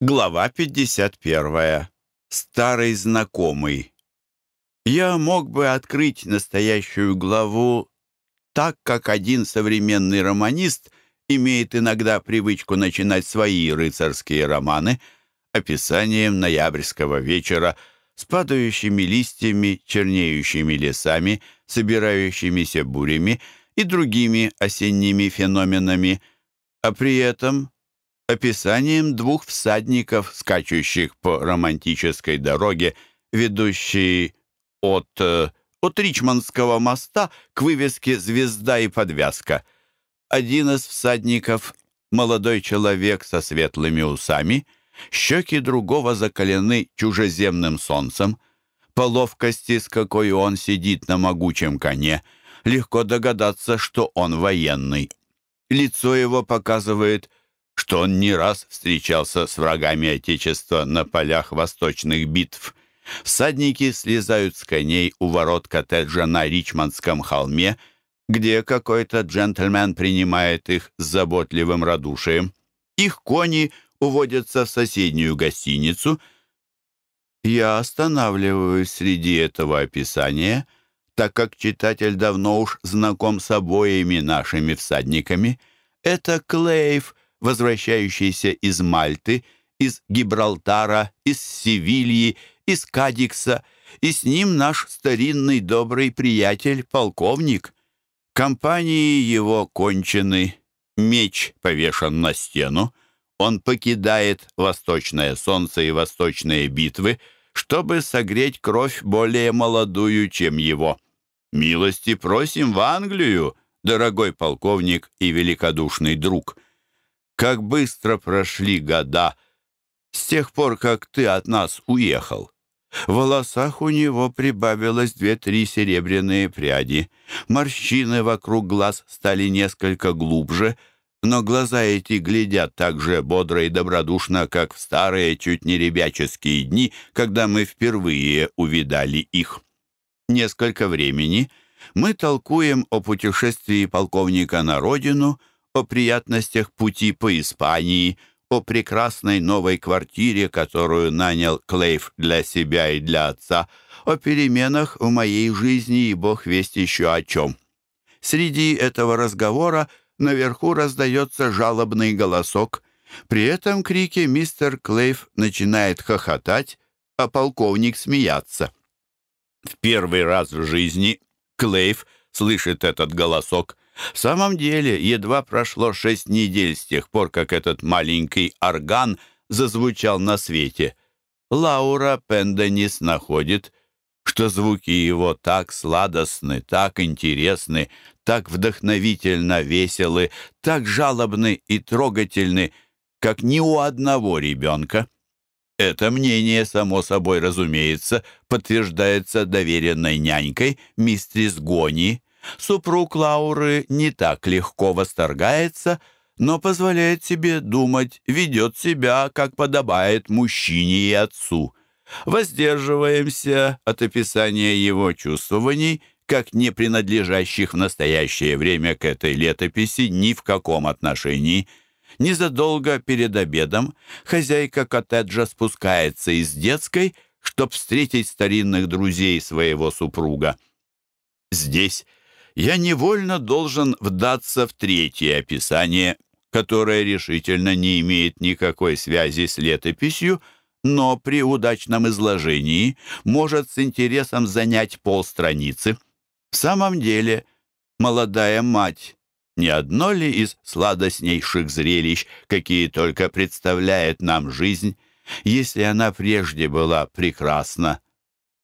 Глава 51. Старый знакомый. Я мог бы открыть настоящую главу так, как один современный романист имеет иногда привычку начинать свои рыцарские романы описанием ноябрьского вечера с падающими листьями, чернеющими лесами, собирающимися бурями и другими осенними феноменами, а при этом описанием двух всадников, скачущих по романтической дороге, ведущей от, э, от Ричмондского моста к вывеске «Звезда и подвязка». Один из всадников, молодой человек со светлыми усами, щеки другого закалены чужеземным солнцем. По ловкости, с какой он сидит на могучем коне, легко догадаться, что он военный. Лицо его показывает что он не раз встречался с врагами Отечества на полях восточных битв. Всадники слезают с коней у ворот коттеджа на Ричмондском холме, где какой-то джентльмен принимает их с заботливым радушием. Их кони уводятся в соседнюю гостиницу. Я останавливаюсь среди этого описания, так как читатель давно уж знаком с обоими нашими всадниками. Это Клейв — возвращающийся из Мальты, из Гибралтара, из Севильи, из Кадикса, и с ним наш старинный добрый приятель, полковник. Компании его кончены, меч повешен на стену, он покидает восточное солнце и восточные битвы, чтобы согреть кровь более молодую, чем его. Милости просим в Англию, дорогой полковник и великодушный друг». Как быстро прошли года с тех пор, как ты от нас уехал. В волосах у него прибавилось две-три серебряные пряди. Морщины вокруг глаз стали несколько глубже, но глаза эти глядят так же бодро и добродушно, как в старые, чуть не ребяческие дни, когда мы впервые увидали их. Несколько времени мы толкуем о путешествии полковника на родину — о приятностях пути по Испании, о прекрасной новой квартире, которую нанял Клейв для себя и для отца, о переменах в моей жизни и бог весть еще о чем. Среди этого разговора наверху раздается жалобный голосок. При этом крике мистер Клейв начинает хохотать, а полковник смеяться. В первый раз в жизни Клейв слышит этот голосок — в самом деле, едва прошло шесть недель с тех пор, как этот маленький орган зазвучал на свете. Лаура Пенденис находит, что звуки его так сладостны, так интересны, так вдохновительно веселы, так жалобны и трогательны, как ни у одного ребенка. Это мнение, само собой разумеется, подтверждается доверенной нянькой мистерис Гони, Супруг Лауры не так легко восторгается, но позволяет себе думать, ведет себя, как подобает мужчине и отцу. Воздерживаемся от описания его чувствований, как не принадлежащих в настоящее время к этой летописи ни в каком отношении. Незадолго перед обедом хозяйка коттеджа спускается из детской, чтобы встретить старинных друзей своего супруга. Здесь я невольно должен вдаться в третье описание, которое решительно не имеет никакой связи с летописью, но при удачном изложении может с интересом занять полстраницы. В самом деле, молодая мать не одно ли из сладостнейших зрелищ, какие только представляет нам жизнь, если она прежде была прекрасна,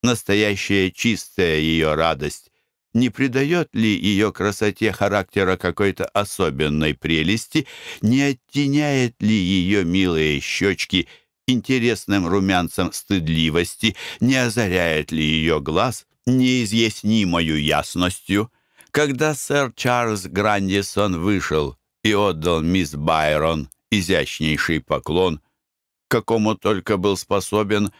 настоящая чистая ее радость, не придает ли ее красоте характера какой-то особенной прелести, не оттеняет ли ее милые щечки интересным румянцем стыдливости, не озаряет ли ее глаз неизъяснимою ясностью. Когда сэр Чарльз Грандисон вышел и отдал мисс Байрон изящнейший поклон, какому только был способен,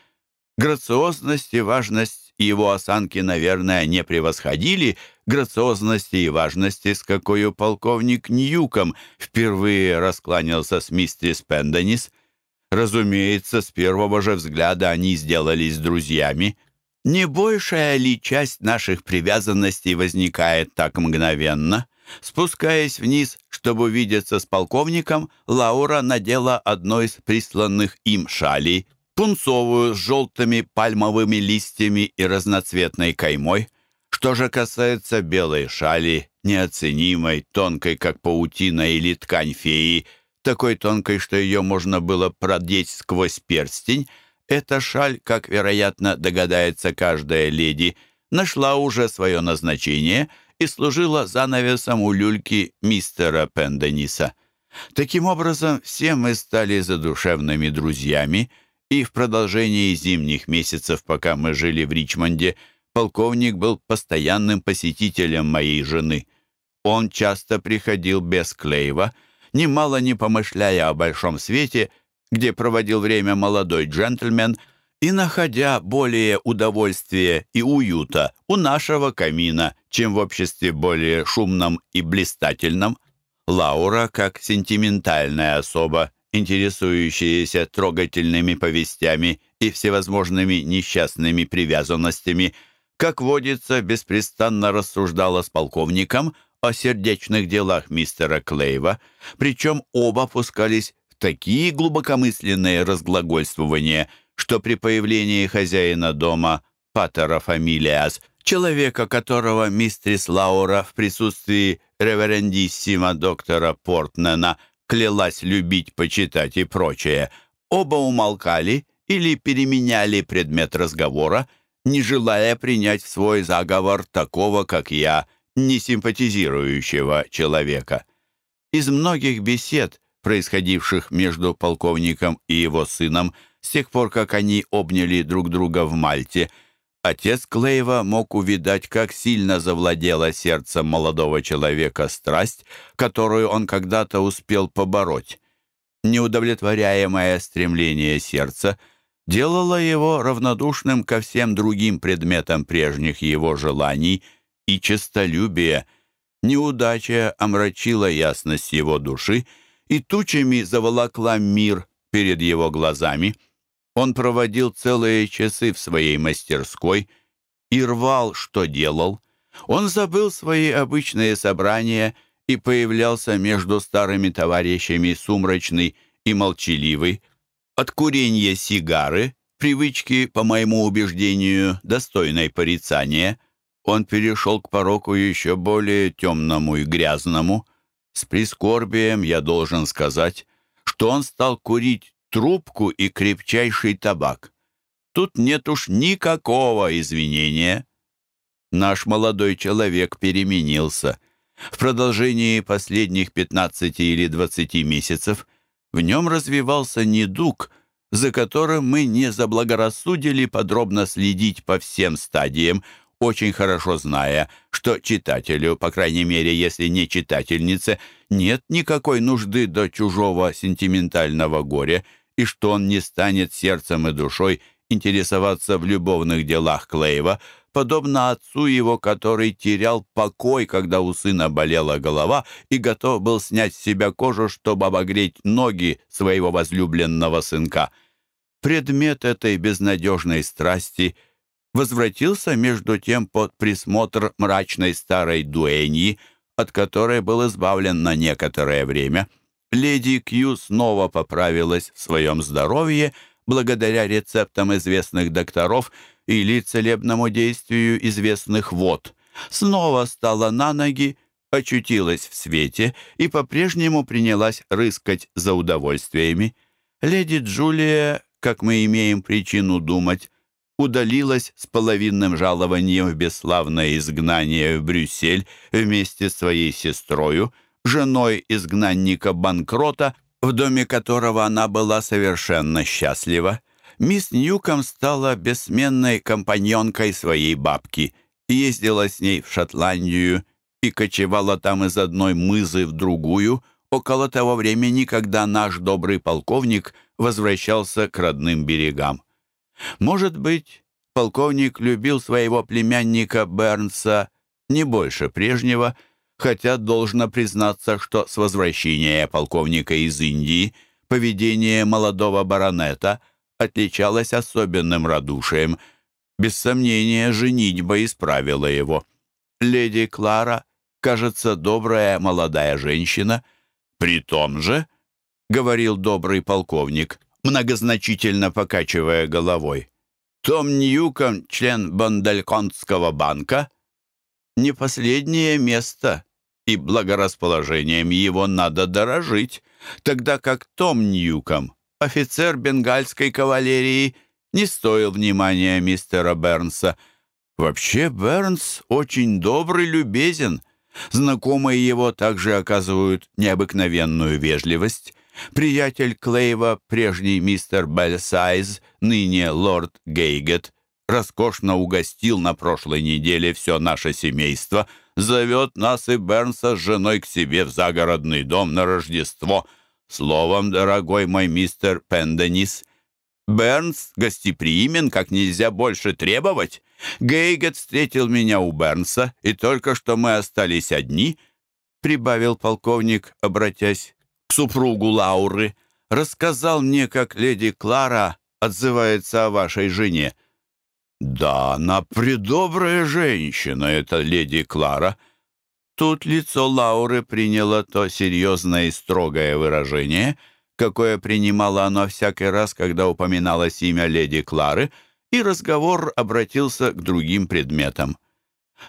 грациозность и важность его осанки, наверное, не превосходили грациозности и важности, с какой полковник Ньюком впервые раскланялся с миссис Пенденис. Разумеется, с первого же взгляда они сделались друзьями. Не большая ли часть наших привязанностей возникает так мгновенно? Спускаясь вниз, чтобы увидеться с полковником, Лаура надела одно из присланных им шалей, пунцовую с желтыми пальмовыми листьями и разноцветной каймой. Что же касается белой шали, неоценимой, тонкой, как паутина или ткань феи, такой тонкой, что ее можно было продеть сквозь перстень, эта шаль, как, вероятно, догадается каждая леди, нашла уже свое назначение и служила занавесом у люльки мистера Пендениса. Таким образом, все мы стали задушевными друзьями, и в продолжении зимних месяцев, пока мы жили в Ричмонде, полковник был постоянным посетителем моей жены. Он часто приходил без Клейва, немало не помышляя о большом свете, где проводил время молодой джентльмен, и находя более удовольствия и уюта у нашего камина, чем в обществе более шумном и блистательном. Лаура, как сентиментальная особа, интересующаяся трогательными повестями и всевозможными несчастными привязанностями, как водится, беспрестанно рассуждала с полковником о сердечных делах мистера Клейва, причем оба пускались в такие глубокомысленные разглагольствования, что при появлении хозяина дома, Паттера Фамилиас, человека, которого мистрис Лаура в присутствии реверендиссима доктора Портнена клялась любить, почитать и прочее, оба умолкали или переменяли предмет разговора, не желая принять в свой заговор такого, как я, несимпатизирующего человека. Из многих бесед, происходивших между полковником и его сыном, с тех пор, как они обняли друг друга в Мальте, отец Клейва мог увидать, как сильно завладела сердцем молодого человека страсть, которую он когда-то успел побороть. Неудовлетворяемое стремление сердца делало его равнодушным ко всем другим предметам прежних его желаний – и честолюбие. Неудача омрачила ясность его души и тучами заволокла мир перед его глазами. Он проводил целые часы в своей мастерской и рвал, что делал. Он забыл свои обычные собрания и появлялся между старыми товарищами сумрачный и молчаливый. От курения сигары, привычки, по моему убеждению, достойной порицания, он перешел к пороку еще более темному и грязному. С прискорбием я должен сказать, что он стал курить трубку и крепчайший табак. Тут нет уж никакого извинения. Наш молодой человек переменился. В продолжении последних 15 или 20 месяцев в нем развивался недуг, за которым мы не заблагорассудили подробно следить по всем стадиям, очень хорошо зная, что читателю, по крайней мере, если не читательнице, нет никакой нужды до чужого сентиментального горя, и что он не станет сердцем и душой интересоваться в любовных делах Клейва, подобно отцу его, который терял покой, когда у сына болела голова и готов был снять с себя кожу, чтобы обогреть ноги своего возлюбленного сынка. Предмет этой безнадежной страсти — возвратился между тем под присмотр мрачной старой дуэньи, от которой был избавлен на некоторое время. Леди Кью снова поправилась в своем здоровье благодаря рецептам известных докторов или целебному действию известных вод. Снова стала на ноги, очутилась в свете и по-прежнему принялась рыскать за удовольствиями. Леди Джулия, как мы имеем причину думать, удалилась с половинным жалованием в бесславное изгнание в Брюссель вместе с своей сестрою, женой изгнанника-банкрота, в доме которого она была совершенно счастлива. Мисс Ньюком стала бессменной компаньонкой своей бабки, ездила с ней в Шотландию и кочевала там из одной мызы в другую, около того времени, когда наш добрый полковник возвращался к родным берегам. Может быть, полковник любил своего племянника Бернса не больше прежнего, хотя должно признаться, что с возвращения полковника из Индии поведение молодого баронета отличалось особенным радушием. Без сомнения, женитьба исправила его. Леди Клара, кажется, добрая молодая женщина. При том же, — говорил добрый полковник, многозначительно покачивая головой, том Ньюком, член Бандальконтского банка, не последнее место, и благорасположением его надо дорожить, тогда как Том Ньюком, офицер бенгальской кавалерии, не стоил внимания мистера Бернса. Вообще Бернс очень добрый, любезен. Знакомые его также оказывают необыкновенную вежливость. Приятель Клейва, прежний мистер Бельсайз, ныне лорд Гейгет, роскошно угостил на прошлой неделе все наше семейство, зовет нас и Бернса с женой к себе в загородный дом на Рождество. Словом, дорогой мой мистер Пенденис, Бернс гостеприимен, как нельзя больше требовать. Гейгет встретил меня у Бернса, и только что мы остались одни, прибавил полковник, обратясь к супругу Лауры, рассказал мне, как леди Клара отзывается о вашей жене. «Да, она предобрая женщина, эта леди Клара». Тут лицо Лауры приняло то серьезное и строгое выражение, какое принимало оно всякий раз, когда упоминалось имя леди Клары, и разговор обратился к другим предметам.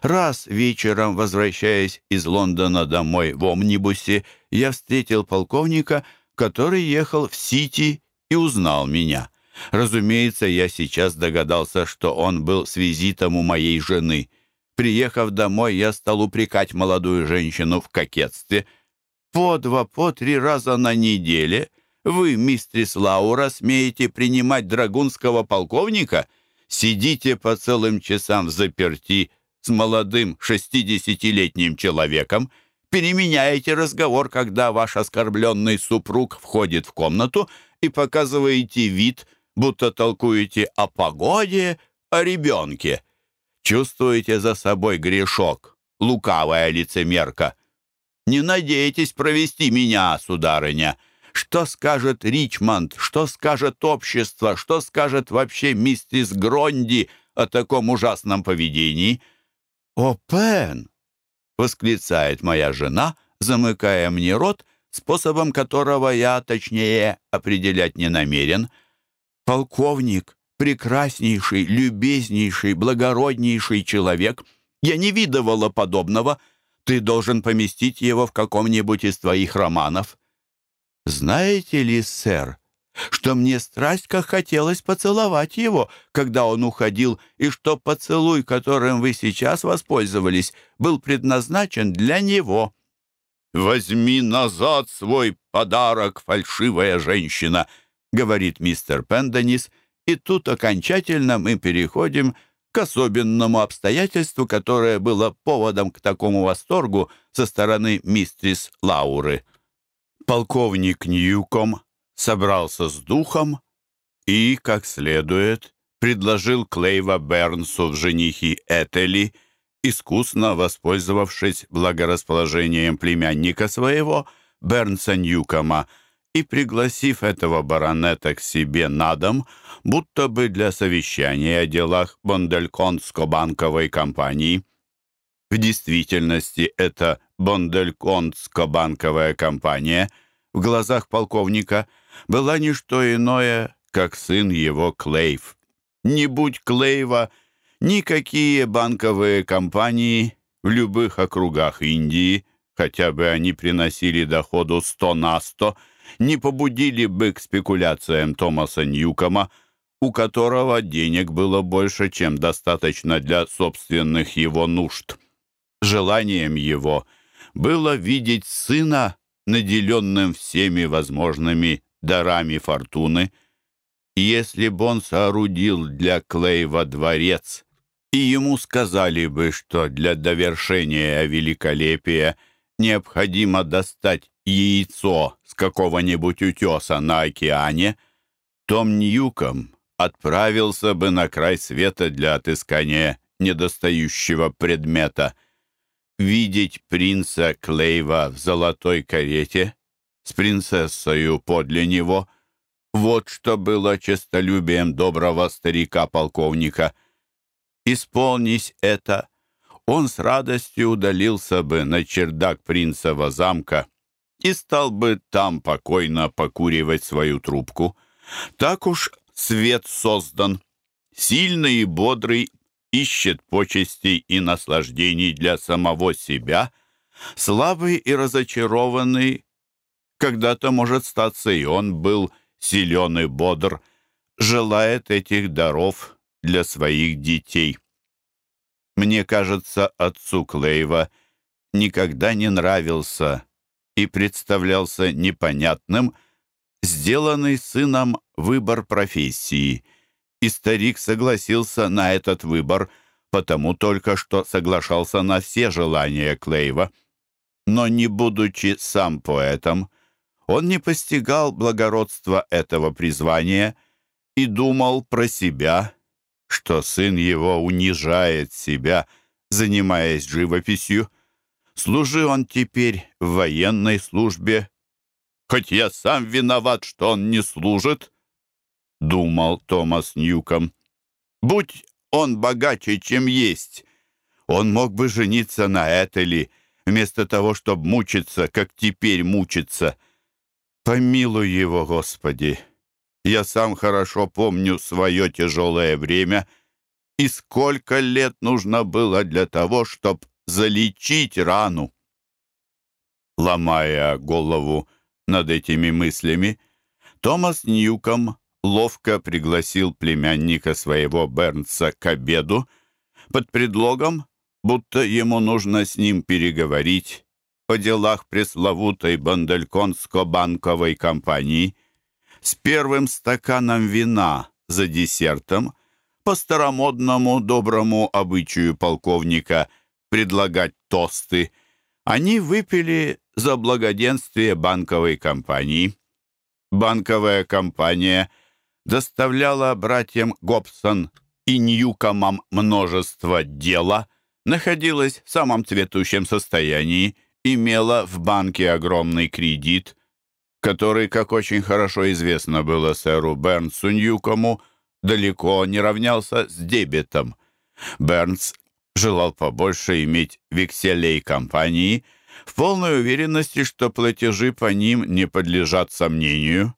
Раз вечером, возвращаясь из Лондона домой в омнибусе, я встретил полковника, который ехал в Сити и узнал меня. Разумеется, я сейчас догадался, что он был с визитом у моей жены. Приехав домой, я стал упрекать молодую женщину в кокетстве. По два, по три раза на неделе вы, мистрис Лаура, смеете принимать драгунского полковника? Сидите по целым часам в заперти с молодым шестидесятилетним человеком, переменяете разговор, когда ваш оскорбленный супруг входит в комнату и показываете вид, будто толкуете о погоде, о ребенке. Чувствуете за собой грешок, лукавая лицемерка. Не надейтесь провести меня, сударыня. Что скажет Ричмонд, что скажет общество, что скажет вообще миссис Гронди о таком ужасном поведении? «О, Пен!» — восклицает моя жена, замыкая мне рот, способом которого я, точнее, определять не намерен — Полковник, прекраснейший, любезнейший, благороднейший человек. Я не видывала подобного. Ты должен поместить его в каком-нибудь из твоих романов. Знаете ли, сэр, что мне страсть как хотелось поцеловать его, когда он уходил, и что поцелуй, которым вы сейчас воспользовались, был предназначен для него. «Возьми назад свой подарок, фальшивая женщина!» Говорит мистер Пенденис, и тут окончательно мы переходим к особенному обстоятельству, которое было поводом к такому восторгу со стороны мистрис Лауры. Полковник Ньюком собрался с духом и, как следует, предложил Клейва Бернсу в женихи Этели, искусно воспользовавшись благорасположением племянника своего, Бернса Ньюкома, и, пригласив этого баронета к себе на дом, будто бы для совещания о делах Бондельконско-банковой компании. В действительности это Бондельконско-банковая компания в глазах полковника была не что иное, как сын его Клейв. Не будь Клейва, никакие банковые компании в любых округах Индии, хотя бы они приносили доходу 100 на 100, не побудили бы к спекуляциям Томаса Ньюкома, у которого денег было больше, чем достаточно для собственных его нужд. Желанием его было видеть сына, наделенным всеми возможными дарами фортуны. Если бы он соорудил для Клейва дворец, и ему сказали бы, что для довершения великолепия необходимо достать яйцо с какого-нибудь утеса на океане, Том Ньюком отправился бы на край света для отыскания недостающего предмета. Видеть принца Клейва в золотой карете с принцессою подле него. Вот что было честолюбием доброго старика-полковника. Исполнись это, он с радостью удалился бы на чердак принцева замка и стал бы там покойно покуривать свою трубку. Так уж свет создан. Сильный и бодрый ищет почестей и наслаждений для самого себя, слабый и разочарованный, когда-то, может статься, и он был силен и бодр, желает этих даров для своих детей. Мне кажется, отцу Клейва никогда не нравился и представлялся непонятным сделанный сыном выбор профессии, и старик согласился на этот выбор, потому только что соглашался на все желания Клейва. Но не будучи сам поэтом, он не постигал благородства этого призвания и думал про себя, что сын его унижает себя, занимаясь живописью. Служи он теперь в военной службе, хоть я сам виноват, что он не служит, — думал Томас Ньюком. Будь он богаче, чем есть, он мог бы жениться на Этели, вместо того, чтобы мучиться, как теперь мучиться. Помилуй его, Господи! Я сам хорошо помню свое тяжелое время и сколько лет нужно было для того, чтобы залечить рану. Ломая голову над этими мыслями, Томас Ньюком ловко пригласил племянника своего Бернса к обеду под предлогом, будто ему нужно с ним переговорить о делах пресловутой Бандальконско-банковой компании – с первым стаканом вина за десертом по старомодному доброму обычаю полковника предлагать тосты, они выпили за благоденствие банковой компании. Банковая компания доставляла братьям Гобсон и Ньюкомам множество дела, находилась в самом цветущем состоянии, имела в банке огромный кредит – который, как очень хорошо известно было сэру Бернсу Ньюкому, далеко не равнялся с дебетом. Бернс желал побольше иметь векселей компании в полной уверенности, что платежи по ним не подлежат сомнению.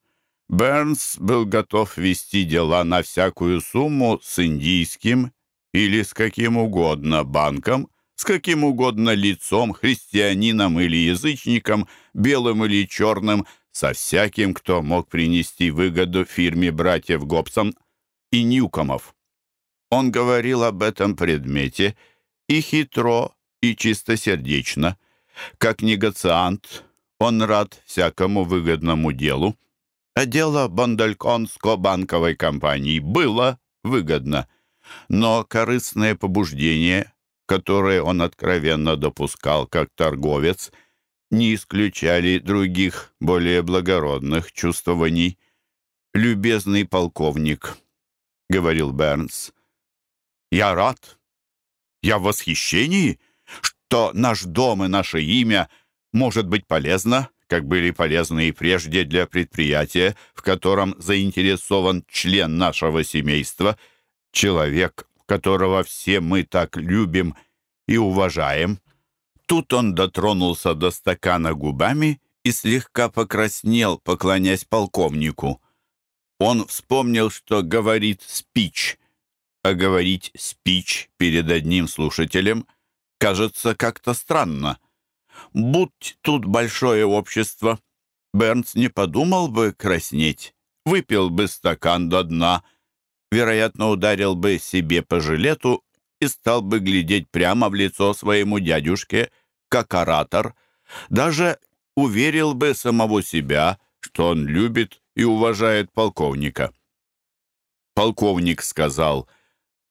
Бернс был готов вести дела на всякую сумму с индийским или с каким угодно банком, с каким угодно лицом, христианином или язычником, белым или черным, со всяким, кто мог принести выгоду фирме братьев Гобсон и Ньюкомов. Он говорил об этом предмете и хитро, и чистосердечно. Как негациант, он рад всякому выгодному делу. А дело Бандальконско-банковой компании было выгодно. Но корыстное побуждение, которое он откровенно допускал как торговец – не исключали других, более благородных чувствований. «Любезный полковник», — говорил Бернс, — «я рад, я в восхищении, что наш дом и наше имя может быть полезно, как были полезны и прежде для предприятия, в котором заинтересован член нашего семейства, человек, которого все мы так любим и уважаем». Тут он дотронулся до стакана губами и слегка покраснел, поклонясь полковнику. Он вспомнил, что говорит спич, а говорить спич перед одним слушателем кажется как-то странно. Будь тут большое общество, Бернс не подумал бы краснеть, выпил бы стакан до дна, вероятно, ударил бы себе по жилету и стал бы глядеть прямо в лицо своему дядюшке, как оратор, даже уверил бы самого себя, что он любит и уважает полковника. Полковник сказал,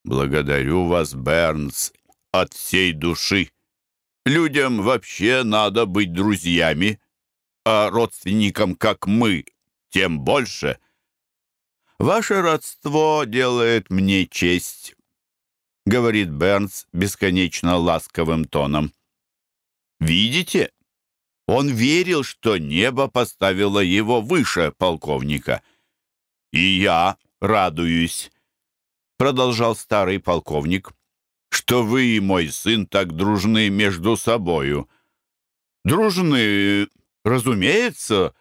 «Благодарю вас, Бернс, от всей души. Людям вообще надо быть друзьями, а родственникам, как мы, тем больше. Ваше родство делает мне честь, — говорит Бернс бесконечно ласковым тоном. «Видите? Он верил, что небо поставило его выше полковника. «И я радуюсь», — продолжал старый полковник, «что вы и мой сын так дружны между собою». «Дружны, разумеется.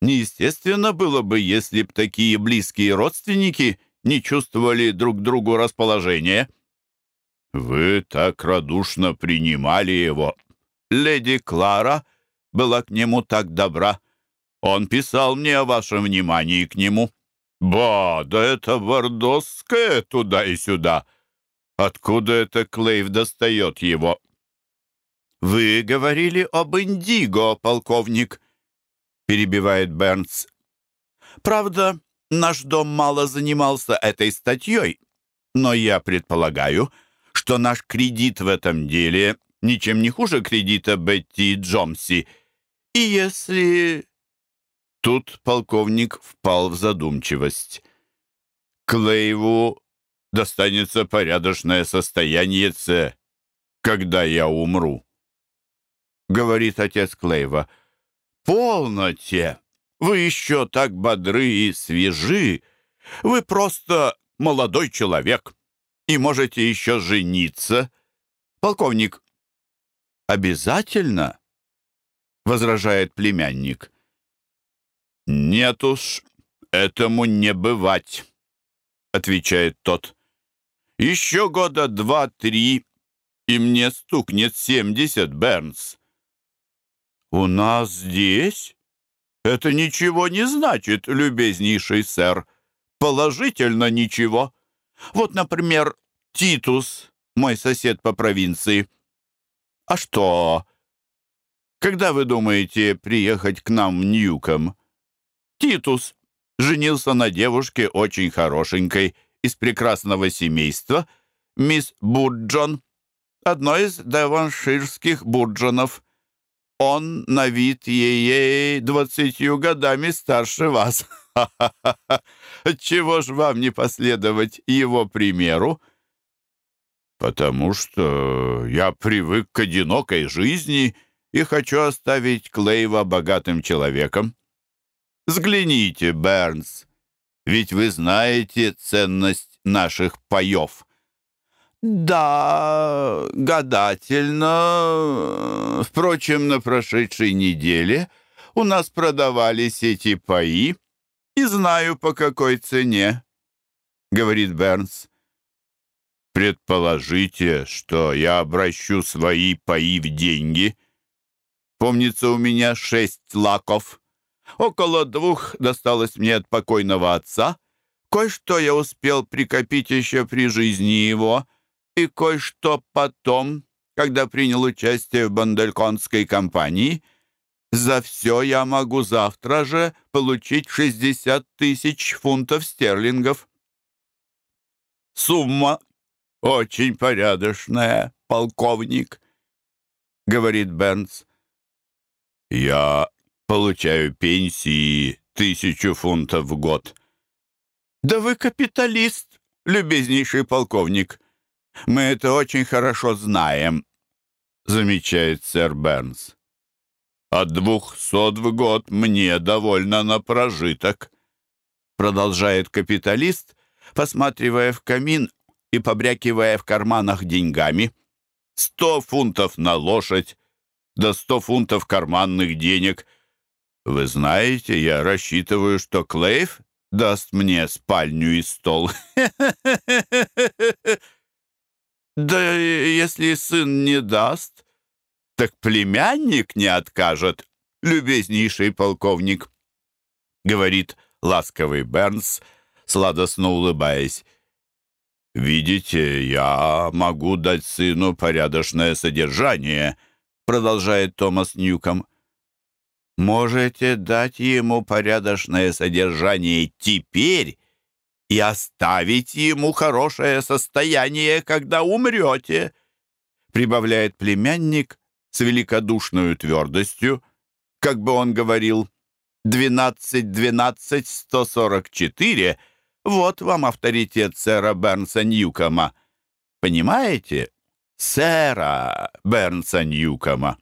Неестественно было бы, если б такие близкие родственники не чувствовали друг другу расположения». «Вы так радушно принимали его. Леди Клара была к нему так добра. Он писал мне о вашем внимании к нему». «Ба, да это бордосское туда и сюда. Откуда это Клейв достает его?» «Вы говорили об Индиго, полковник», — перебивает Бернс. «Правда, наш дом мало занимался этой статьей, но я предполагаю, что наш кредит в этом деле ничем не хуже кредита Бетти Джомси. И если Тут полковник впал в задумчивость. Клейву достанется порядочное состояние Ц, когда я умру. Говорит отец Клейва. Полноте! Вы еще так бодры и свежи. Вы просто молодой человек и можете еще жениться. Полковник, обязательно? Возражает племянник. «Нет уж, этому не бывать», — отвечает тот. «Еще года два-три, и мне стукнет семьдесят, Бернс». «У нас здесь?» «Это ничего не значит, любезнейший сэр. Положительно ничего. Вот, например, Титус, мой сосед по провинции. А что? Когда вы думаете приехать к нам в Ньюком?» Титус женился на девушке очень хорошенькой, из прекрасного семейства, мисс Бурджон, одной из деванширских Бурджонов. Он на вид ей двадцатью годами старше вас. Чего ж вам не последовать его примеру? Потому что я привык к одинокой жизни и хочу оставить Клейва богатым человеком. Взгляните, Бернс, ведь вы знаете ценность наших паев. Да, гадательно. Впрочем, на прошедшей неделе у нас продавались эти паи, и знаю, по какой цене, — говорит Бернс. Предположите, что я обращу свои паи в деньги. Помнится, у меня шесть лаков. Около двух досталось мне от покойного отца. Кое-что я успел прикопить еще при жизни его, и кое-что потом, когда принял участие в Бандельконской компании. За все я могу завтра же получить 60 тысяч фунтов стерлингов. Сумма очень порядочная, полковник, — говорит Бернс. Я Получаю пенсии тысячу фунтов в год. Да вы капиталист, любезнейший полковник. Мы это очень хорошо знаем, замечает сэр Бернс. От двухсот в год мне довольно на прожиток, продолжает капиталист, посматривая в камин и побрякивая в карманах деньгами. Сто фунтов на лошадь, да сто фунтов карманных денег — вы знаете, я рассчитываю, что Клейв даст мне спальню и стол. Да если сын не даст, так племянник не откажет, любезнейший полковник, говорит ласковый Бернс, сладостно улыбаясь. «Видите, я могу дать сыну порядочное содержание», продолжает Томас Ньюком можете дать ему порядочное содержание теперь и оставить ему хорошее состояние, когда умрете», прибавляет племянник с великодушной твердостью, как бы он говорил, «двенадцать, двенадцать, сто сорок четыре, вот вам авторитет сэра Бернса Ньюкома. Понимаете? Сэра Бернса Ньюкома».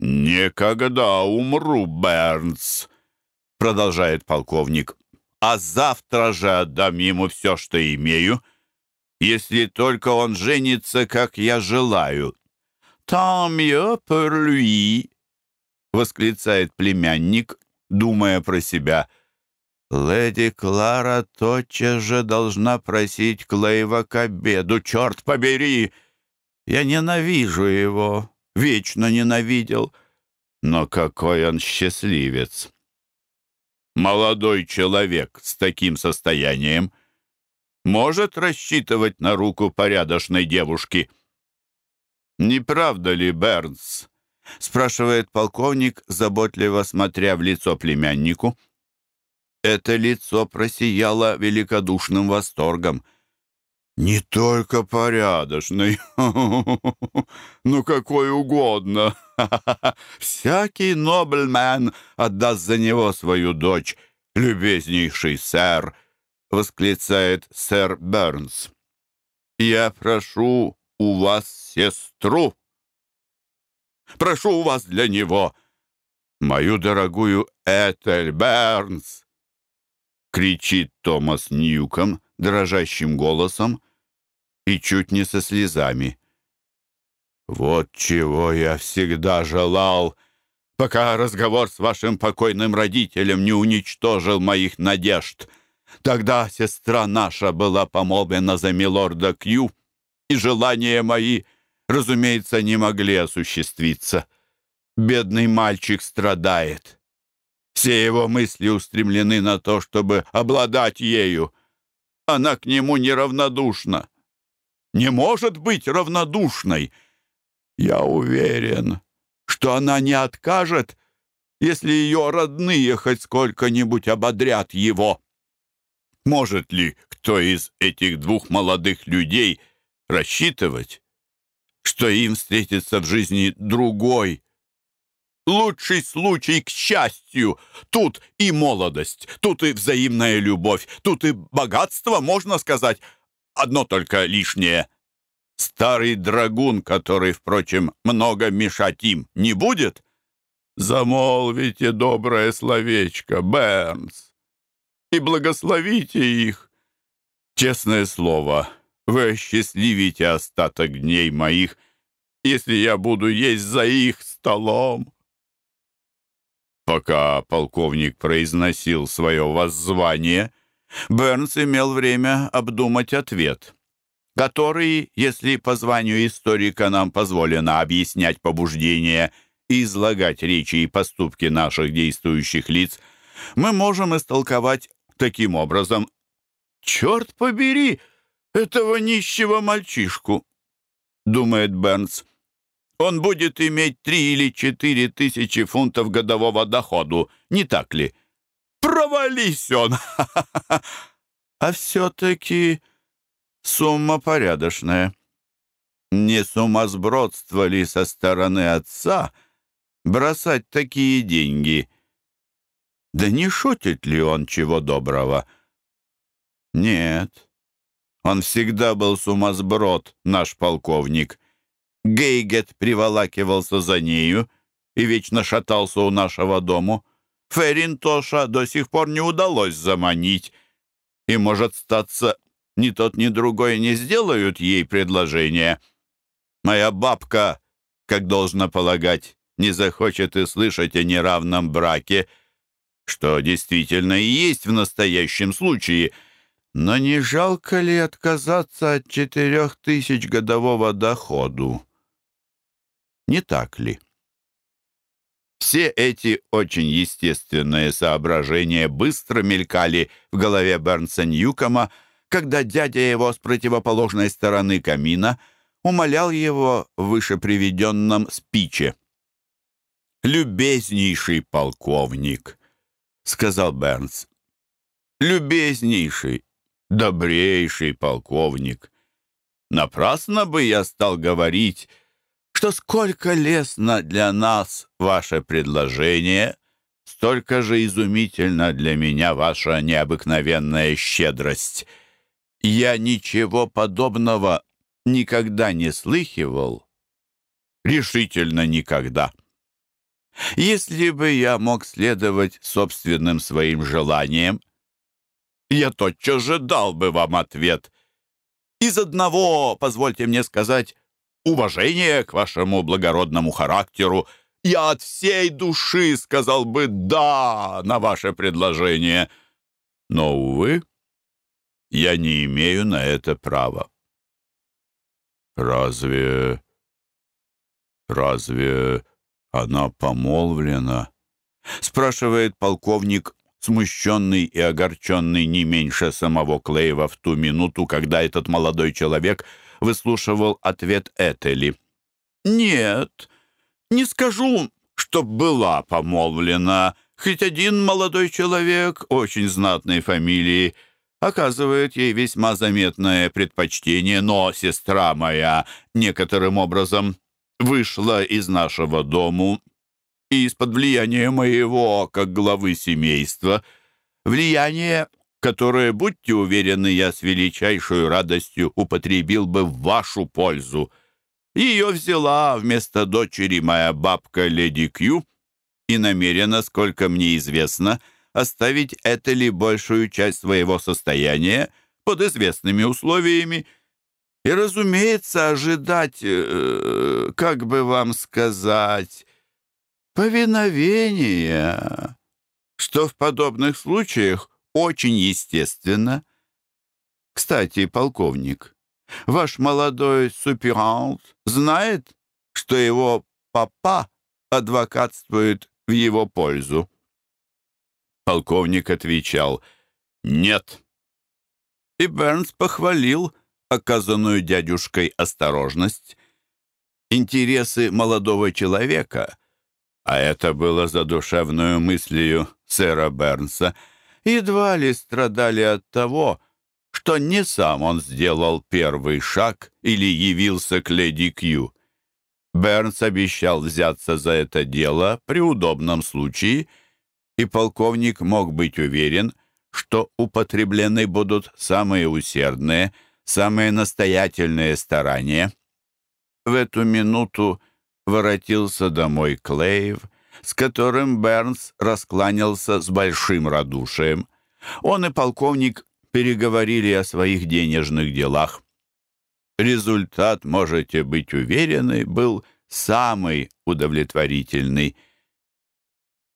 «Никогда умру, Бернс», — продолжает полковник, «а завтра же отдам ему все, что имею, если только он женится, как я желаю». «Tant mieux pour lui», — восклицает племянник, думая про себя. «Леди Клара тотчас же должна просить Клейва к обеду. Черт побери! Я ненавижу его, вечно ненавидел. Но какой он счастливец!» Молодой человек с таким состоянием может рассчитывать на руку порядочной девушки. «Не правда ли, Бернс?» — спрашивает полковник, заботливо смотря в лицо племяннику. Это лицо просияло великодушным восторгом. «Не только порядочный, ну какой угодно. Всякий нобельмен отдаст за него свою дочь, любезнейший сэр», — восклицает сэр Бернс. «Я прошу у вас сестру. Прошу у вас для него мою дорогую Этель Бернс!» кричит Томас Ньюком дрожащим голосом и чуть не со слезами. «Вот чего я всегда желал, пока разговор с вашим покойным родителем не уничтожил моих надежд. Тогда сестра наша была помолвлена за милорда Кью, и желания мои, разумеется, не могли осуществиться. Бедный мальчик страдает». Все его мысли устремлены на то, чтобы обладать ею. Она к нему неравнодушна. Не может быть равнодушной. Я уверен, что она не откажет, если ее родные хоть сколько-нибудь ободрят его. Может ли кто из этих двух молодых людей рассчитывать, что им встретится в жизни другой, лучший случай к счастью. Тут и молодость, тут и взаимная любовь, тут и богатство, можно сказать. Одно только лишнее. Старый драгун, который, впрочем, много мешать им не будет. Замолвите доброе словечко, Бернс, и благословите их. Честное слово, вы осчастливите остаток дней моих, если я буду есть за их столом. Пока полковник произносил свое воззвание, Бернс имел время обдумать ответ, который, если по званию историка нам позволено объяснять побуждения и излагать речи и поступки наших действующих лиц, мы можем истолковать таким образом. «Черт побери этого нищего мальчишку!» — думает Бернс он будет иметь три или четыре тысячи фунтов годового доходу, не так ли? Провались он! А все-таки сумма порядочная. Не сумасбродство ли со стороны отца бросать такие деньги? Да не шутит ли он чего доброго? Нет, он всегда был сумасброд, наш полковник. Гейгет приволакивался за нею и вечно шатался у нашего дому. Ферринтоша до сих пор не удалось заманить. И, может, статься, ни тот, ни другой не сделают ей предложение. Моя бабка, как должно полагать, не захочет и слышать о неравном браке, что действительно и есть в настоящем случае. Но не жалко ли отказаться от четырех тысяч годового доходу? Не так ли? Все эти очень естественные соображения быстро мелькали в голове Бернса Ньюкома, когда дядя его с противоположной стороны камина умолял его в вышеприведенном спиче. «Любезнейший полковник», — сказал Бернс. «Любезнейший, добрейший полковник. Напрасно бы я стал говорить, что сколько лестно для нас ваше предложение, столько же изумительно для меня ваша необыкновенная щедрость. Я ничего подобного никогда не слыхивал, решительно никогда. Если бы я мог следовать собственным своим желаниям, я тотчас же дал бы вам ответ. Из одного, позвольте мне сказать, уважения к вашему благородному характеру, я от всей души сказал бы «да» на ваше предложение. Но, увы, я не имею на это права. Разве... разве она помолвлена? Спрашивает полковник, смущенный и огорченный не меньше самого Клейва в ту минуту, когда этот молодой человек выслушивал ответ Этели. «Нет, не скажу, что была помолвлена, хоть один молодой человек очень знатной фамилии оказывает ей весьма заметное предпочтение, но сестра моя некоторым образом вышла из нашего дому и из-под влияния моего, как главы семейства, влияние, которое, будьте уверены, я с величайшей радостью употребил бы в вашу пользу. Ее взяла вместо дочери моя бабка Леди Кью и намерена, сколько мне известно, оставить Этели большую часть своего состояния под известными условиями и, разумеется, ожидать, э, как бы вам сказать, повиновения, что в подобных случаях очень естественно. Кстати, полковник, ваш молодой суперант знает, что его папа адвокатствует в его пользу. Полковник отвечал «Нет». И Бернс похвалил оказанную дядюшкой осторожность. Интересы молодого человека, а это было задушевную мыслью сэра Бернса, едва ли страдали от того, что не сам он сделал первый шаг или явился к леди Кью. Бернс обещал взяться за это дело при удобном случае, и полковник мог быть уверен, что употреблены будут самые усердные, самые настоятельные старания. В эту минуту воротился домой Клейв, с которым Бернс раскланялся с большим радушием. Он и полковник переговорили о своих денежных делах. Результат, можете быть уверены, был самый удовлетворительный.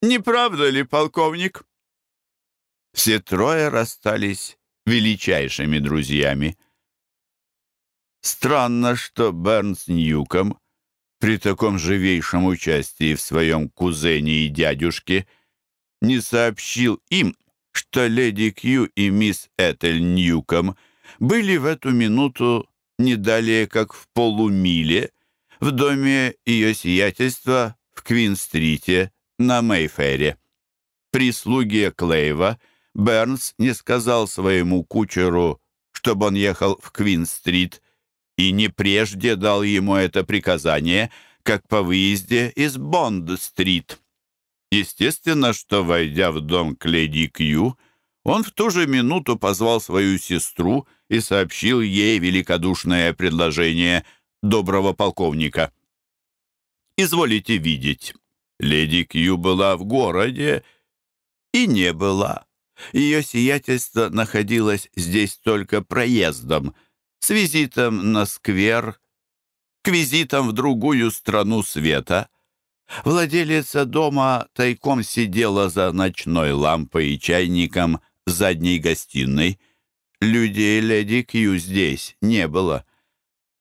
«Не правда ли, полковник?» Все трое расстались величайшими друзьями. Странно, что Бернс Ньюком при таком живейшем участии в своем кузене и дядюшке не сообщил им, что леди Кью и мисс Этель Ньюком были в эту минуту не далее, как в полумиле, в доме ее сиятельства в Квин-стрите на Мейфере. При слуге Клейва Бернс не сказал своему кучеру, чтобы он ехал в Квин-стрит, и не прежде дал ему это приказание, как по выезде из Бонд-стрит. Естественно, что, войдя в дом к леди Кью, он в ту же минуту позвал свою сестру и сообщил ей великодушное предложение доброго полковника. «Изволите видеть, леди Кью была в городе и не была. Ее сиятельство находилось здесь только проездом, с визитом на сквер, к визитам в другую страну света. Владелица дома тайком сидела за ночной лампой и чайником в задней гостиной. Людей леди Кью здесь не было.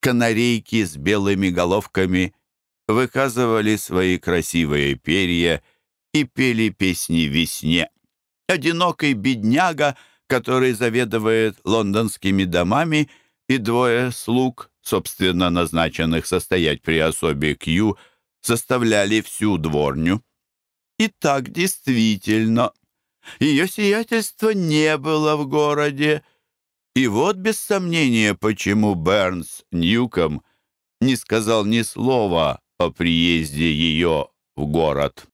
Канарейки с белыми головками выказывали свои красивые перья и пели песни весне. Одинокий бедняга, который заведывает лондонскими домами, и двое слуг, собственно назначенных состоять при особе Кью, составляли всю дворню. И так действительно, ее сиятельство не было в городе, и вот без сомнения, почему Бернс Ньюком не сказал ни слова о приезде ее в город.